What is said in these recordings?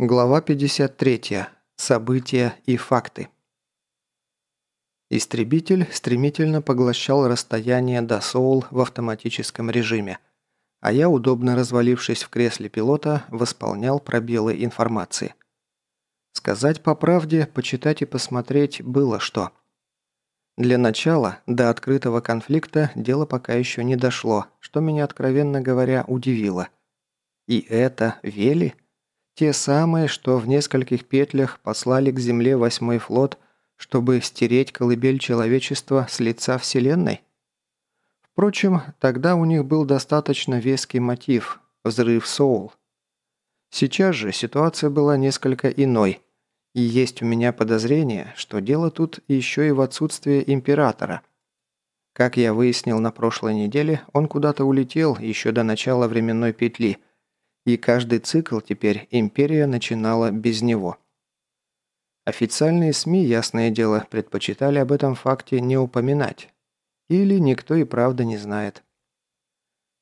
Глава 53. События и факты. Истребитель стремительно поглощал расстояние до Соул в автоматическом режиме, а я, удобно развалившись в кресле пилота, восполнял пробелы информации. Сказать по правде, почитать и посмотреть было что. Для начала, до открытого конфликта, дело пока еще не дошло, что меня, откровенно говоря, удивило. И это Вели – те самые, что в нескольких петлях послали к Земле восьмой флот, чтобы стереть колыбель человечества с лица Вселенной? Впрочем, тогда у них был достаточно веский мотив – взрыв Соул. Сейчас же ситуация была несколько иной, и есть у меня подозрение, что дело тут еще и в отсутствии Императора. Как я выяснил на прошлой неделе, он куда-то улетел еще до начала временной петли – и каждый цикл теперь империя начинала без него. Официальные СМИ, ясное дело, предпочитали об этом факте не упоминать. Или никто и правда не знает.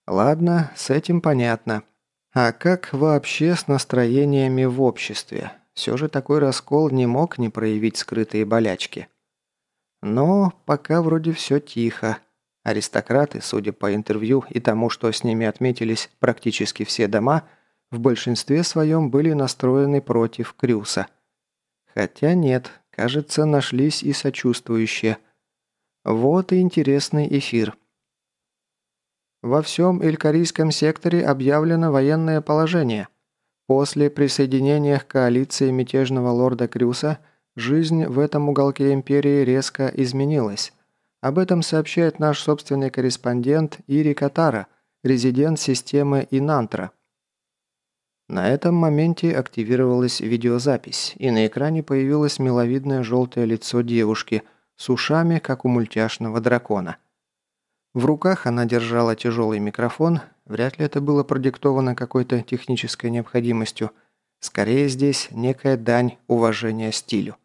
Ладно, с этим понятно. А как вообще с настроениями в обществе? Все же такой раскол не мог не проявить скрытые болячки. Но пока вроде все тихо. Аристократы, судя по интервью и тому, что с ними отметились практически все дома, в большинстве своем были настроены против Крюса. Хотя нет, кажется, нашлись и сочувствующие. Вот и интересный эфир. Во всем Илькарийском секторе объявлено военное положение. После присоединения к коалиции мятежного лорда Крюса жизнь в этом уголке империи резко изменилась. Об этом сообщает наш собственный корреспондент Ири Катара, резидент системы Инантра. На этом моменте активировалась видеозапись, и на экране появилось миловидное желтое лицо девушки с ушами, как у мультяшного дракона. В руках она держала тяжелый микрофон, вряд ли это было продиктовано какой-то технической необходимостью. Скорее здесь некая дань уважения стилю.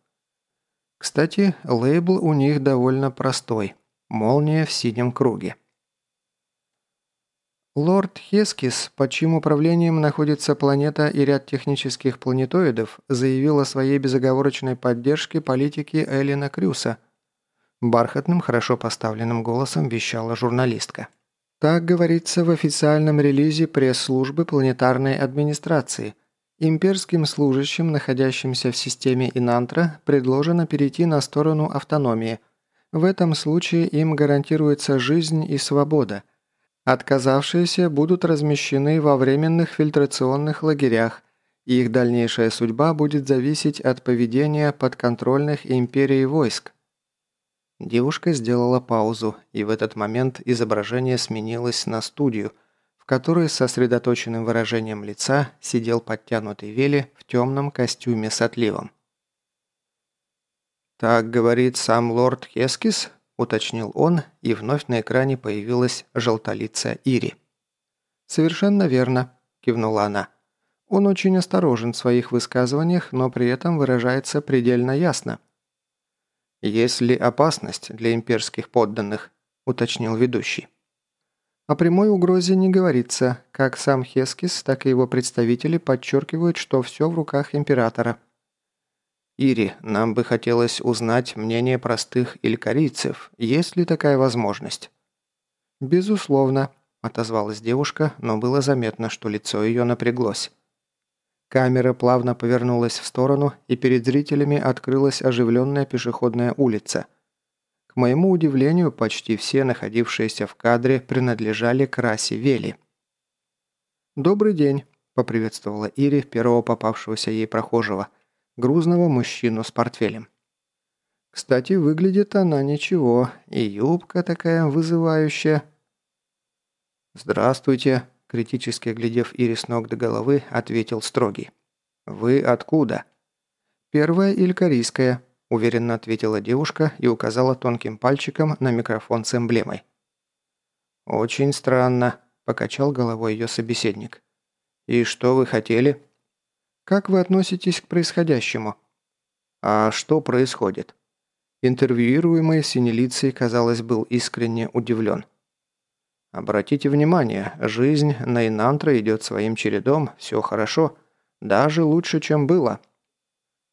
Кстати, лейбл у них довольно простой. Молния в синем круге. Лорд Хескис, под чьим управлением находится планета и ряд технических планетоидов, заявил о своей безоговорочной поддержке политики Эллина Крюса. Бархатным, хорошо поставленным голосом вещала журналистка. Так говорится в официальном релизе пресс-службы планетарной администрации – Имперским служащим, находящимся в системе Инантра, предложено перейти на сторону автономии. В этом случае им гарантируется жизнь и свобода. Отказавшиеся будут размещены во временных фильтрационных лагерях, и их дальнейшая судьба будет зависеть от поведения подконтрольных империи войск. Девушка сделала паузу, и в этот момент изображение сменилось на студию – которой с сосредоточенным выражением лица сидел подтянутый Вели в темном костюме с отливом. «Так говорит сам лорд Хескис?» – уточнил он, и вновь на экране появилась желтолицая Ири. «Совершенно верно», – кивнула она. «Он очень осторожен в своих высказываниях, но при этом выражается предельно ясно». «Есть ли опасность для имперских подданных?» – уточнил ведущий. О прямой угрозе не говорится, как сам Хескис, так и его представители подчеркивают, что все в руках императора. «Ири, нам бы хотелось узнать мнение простых илькарийцев. Есть ли такая возможность?» «Безусловно», – отозвалась девушка, но было заметно, что лицо ее напряглось. Камера плавно повернулась в сторону, и перед зрителями открылась оживленная пешеходная улица – моему удивлению, почти все находившиеся в кадре принадлежали к расе Вели. «Добрый день», – поприветствовала Ири первого попавшегося ей прохожего, грузного мужчину с портфелем. «Кстати, выглядит она ничего, и юбка такая вызывающая». «Здравствуйте», – критически глядев Ири с ног до головы, ответил строгий. «Вы откуда?» «Первая илькарийская», – уверенно ответила девушка и указала тонким пальчиком на микрофон с эмблемой. «Очень странно», – покачал головой ее собеседник. «И что вы хотели?» «Как вы относитесь к происходящему?» «А что происходит?» Интервьюируемый синелицей, казалось, был искренне удивлен. «Обратите внимание, жизнь на Инантро идет своим чередом, все хорошо. Даже лучше, чем было.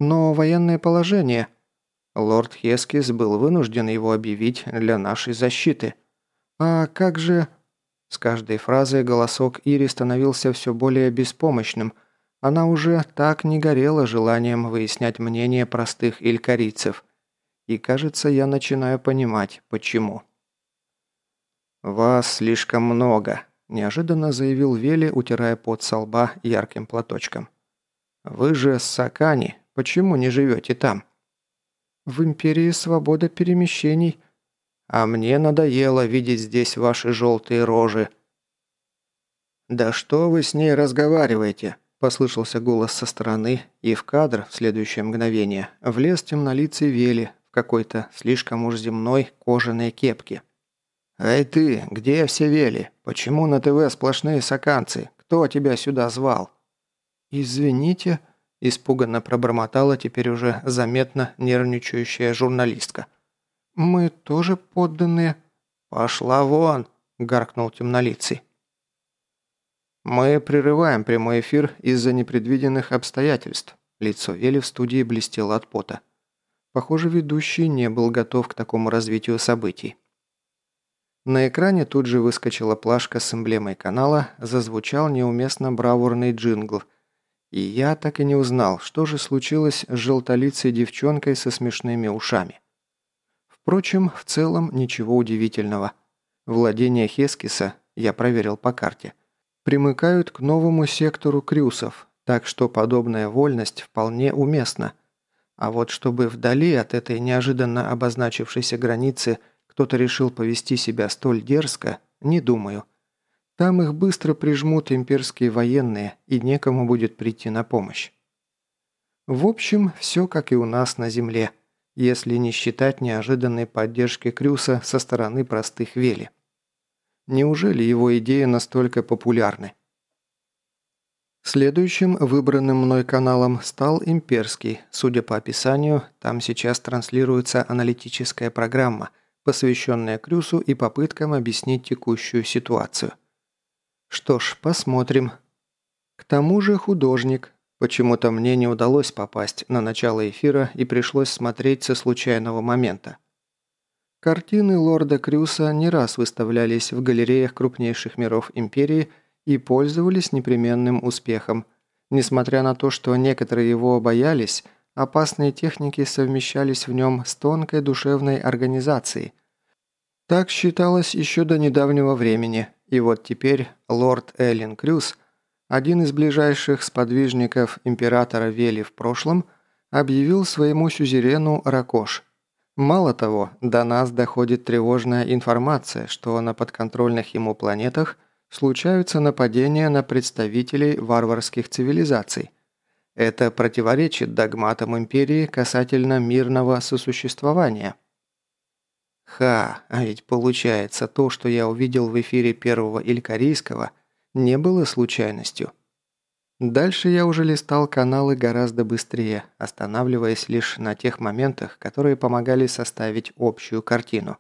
Но военное положение... Лорд Хескис был вынужден его объявить для нашей защиты. А как же... С каждой фразой голосок Ири становился все более беспомощным. Она уже так не горела желанием выяснять мнение простых илькарийцев. И кажется, я начинаю понимать, почему. «Вас слишком много», – неожиданно заявил Вели, утирая пот со лба ярким платочком. «Вы же с Сакани, почему не живете там?» «В Империи свобода перемещений». «А мне надоело видеть здесь ваши желтые рожи». «Да что вы с ней разговариваете?» – послышался голос со стороны, и в кадр в следующее мгновение влез темнолицый Вели в какой-то слишком уж земной кожаной кепке. «Эй ты, где все вели? Почему на ТВ сплошные саканцы? Кто тебя сюда звал?» «Извините», – испуганно пробормотала теперь уже заметно нервничающая журналистка. «Мы тоже подданные». «Пошла вон!» – гаркнул темнолицый. «Мы прерываем прямой эфир из-за непредвиденных обстоятельств». Лицо Вели в студии блестело от пота. Похоже, ведущий не был готов к такому развитию событий. На экране тут же выскочила плашка с эмблемой канала, зазвучал неуместно бравурный джингл. И я так и не узнал, что же случилось с желтолицей девчонкой со смешными ушами. Впрочем, в целом ничего удивительного. Владения Хескиса, я проверил по карте, примыкают к новому сектору крюсов, так что подобная вольность вполне уместна. А вот чтобы вдали от этой неожиданно обозначившейся границы – кто-то решил повести себя столь дерзко, не думаю. Там их быстро прижмут имперские военные, и некому будет прийти на помощь. В общем, все как и у нас на земле, если не считать неожиданной поддержки Крюса со стороны простых Вели. Неужели его идеи настолько популярны? Следующим выбранным мной каналом стал имперский. Судя по описанию, там сейчас транслируется аналитическая программа – посвященная Крюсу и попыткам объяснить текущую ситуацию. Что ж, посмотрим. К тому же художник. Почему-то мне не удалось попасть на начало эфира и пришлось смотреть со случайного момента. Картины лорда Крюса не раз выставлялись в галереях крупнейших миров Империи и пользовались непременным успехом. Несмотря на то, что некоторые его боялись, опасные техники совмещались в нем с тонкой душевной организацией. Так считалось еще до недавнего времени, и вот теперь лорд Эллен Крюс, один из ближайших сподвижников императора Вели в прошлом, объявил своему сюзерену Ракош. Мало того, до нас доходит тревожная информация, что на подконтрольных ему планетах случаются нападения на представителей варварских цивилизаций – это противоречит догматам империи касательно мирного сосуществования. Ха, а ведь получается, то, что я увидел в эфире первого Илькарийского, не было случайностью. Дальше я уже листал каналы гораздо быстрее, останавливаясь лишь на тех моментах, которые помогали составить общую картину.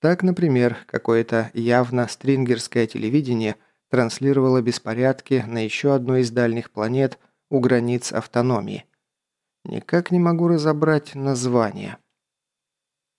Так, например, какое-то явно стрингерское телевидение транслировало беспорядки на еще одной из дальних планет – у границ автономии. Никак не могу разобрать название.